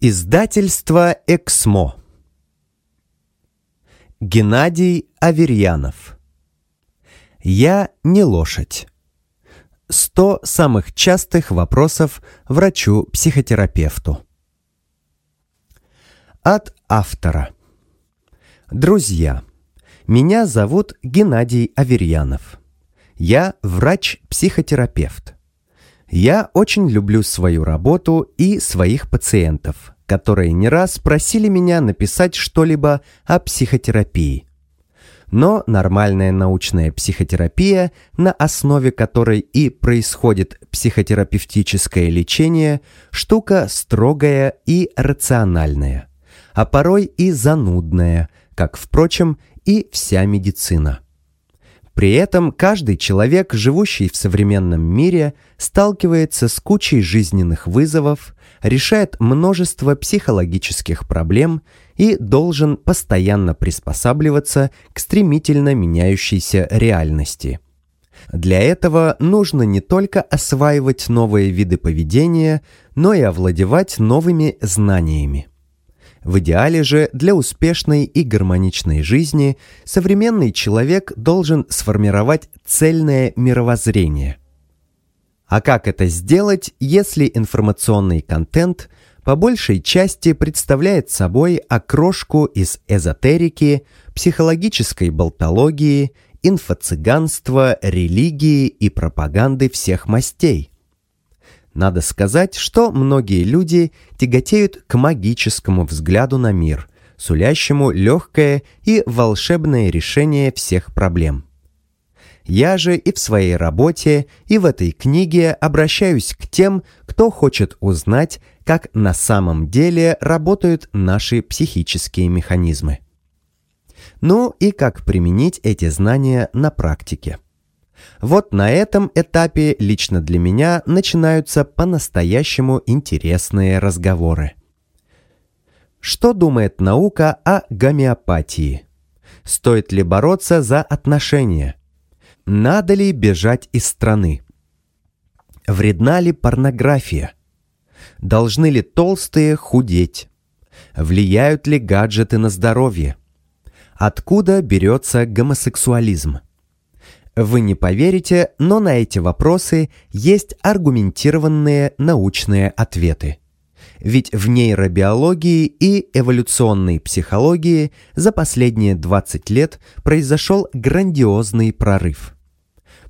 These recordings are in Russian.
Издательство «Эксмо». Геннадий Аверьянов. Я не лошадь. 100 самых частых вопросов врачу-психотерапевту. От автора. Друзья, меня зовут Геннадий Аверьянов. Я врач-психотерапевт. Я очень люблю свою работу и своих пациентов, которые не раз просили меня написать что-либо о психотерапии. Но нормальная научная психотерапия, на основе которой и происходит психотерапевтическое лечение, штука строгая и рациональная, а порой и занудная, как, впрочем, и вся медицина. При этом каждый человек, живущий в современном мире, сталкивается с кучей жизненных вызовов, решает множество психологических проблем и должен постоянно приспосабливаться к стремительно меняющейся реальности. Для этого нужно не только осваивать новые виды поведения, но и овладевать новыми знаниями. В идеале же для успешной и гармоничной жизни современный человек должен сформировать цельное мировоззрение. А как это сделать, если информационный контент по большей части представляет собой окрошку из эзотерики, психологической болтологии, инфо-цыганства, религии и пропаганды всех мастей – надо сказать, что многие люди тяготеют к магическому взгляду на мир, сулящему легкое и волшебное решение всех проблем. Я же и в своей работе, и в этой книге обращаюсь к тем, кто хочет узнать, как на самом деле работают наши психические механизмы. Ну и как применить эти знания на практике. Вот на этом этапе лично для меня начинаются по-настоящему интересные разговоры. Что думает наука о гомеопатии? Стоит ли бороться за отношения? Надо ли бежать из страны? Вредна ли порнография? Должны ли толстые худеть? Влияют ли гаджеты на здоровье? Откуда берется гомосексуализм? Вы не поверите, но на эти вопросы есть аргументированные научные ответы. Ведь в нейробиологии и эволюционной психологии за последние 20 лет произошел грандиозный прорыв.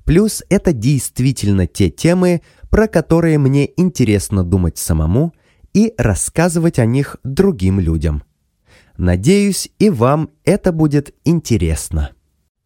Плюс это действительно те темы, про которые мне интересно думать самому и рассказывать о них другим людям. Надеюсь, и вам это будет интересно.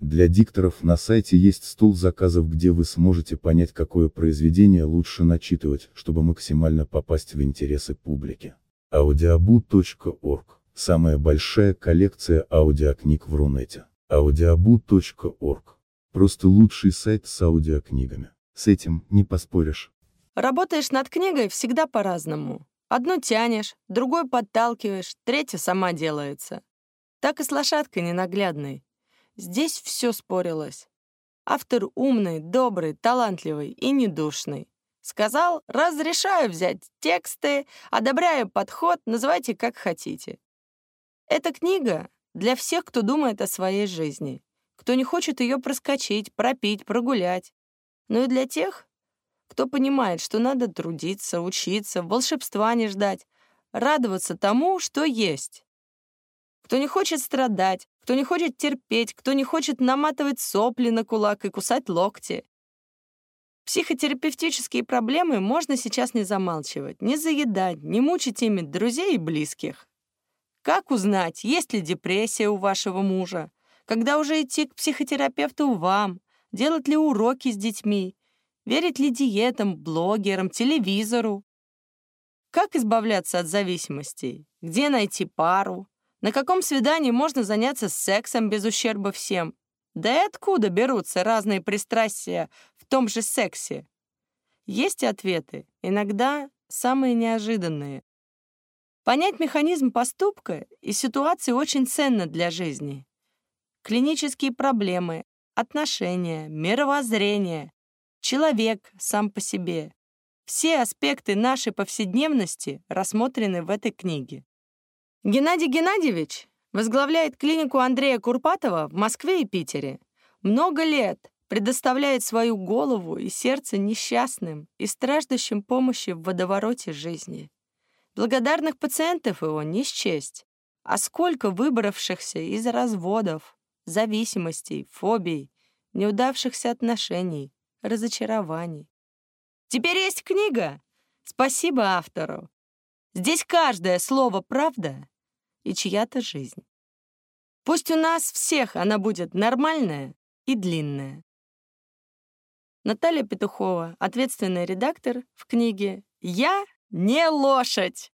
Для дикторов на сайте есть стол заказов, где вы сможете понять, какое произведение лучше начитывать, чтобы максимально попасть в интересы публики. audiobu.org – самая большая коллекция аудиокниг в Рунете. audiobu.org – просто лучший сайт с аудиокнигами. С этим не поспоришь. Работаешь над книгой всегда по-разному. Одну тянешь, другой подталкиваешь, третья сама делается. Так и с лошадкой ненаглядной. Здесь все спорилось. Автор умный, добрый, талантливый и недушный. Сказал, разрешаю взять тексты, одобряю подход, называйте как хотите. Эта книга для всех, кто думает о своей жизни, кто не хочет ее проскочить, пропить, прогулять. Но и для тех, кто понимает, что надо трудиться, учиться, волшебства не ждать, радоваться тому, что есть. Кто не хочет страдать, кто не хочет терпеть, кто не хочет наматывать сопли на кулак и кусать локти. Психотерапевтические проблемы можно сейчас не замалчивать, не заедать, не мучить ими друзей и близких. Как узнать, есть ли депрессия у вашего мужа? Когда уже идти к психотерапевту вам? Делать ли уроки с детьми? Верить ли диетам, блогерам, телевизору? Как избавляться от зависимостей? Где найти пару? На каком свидании можно заняться сексом без ущерба всем? Да и откуда берутся разные пристрастия в том же сексе? Есть ответы, иногда самые неожиданные. Понять механизм поступка и ситуации очень ценно для жизни. Клинические проблемы, отношения, мировоззрение, человек сам по себе. Все аспекты нашей повседневности рассмотрены в этой книге. Геннадий Геннадьевич возглавляет клинику Андрея Курпатова в Москве и Питере. Много лет предоставляет свою голову и сердце несчастным и страждущим помощи в водовороте жизни. Благодарных пациентов его не счесть. А сколько выбравшихся из разводов, зависимостей, фобий, неудавшихся отношений, разочарований. Теперь есть книга. Спасибо автору. Здесь каждое слово «правда» и чья-то жизнь. Пусть у нас всех она будет нормальная и длинная. Наталья Петухова, ответственный редактор в книге «Я не лошадь».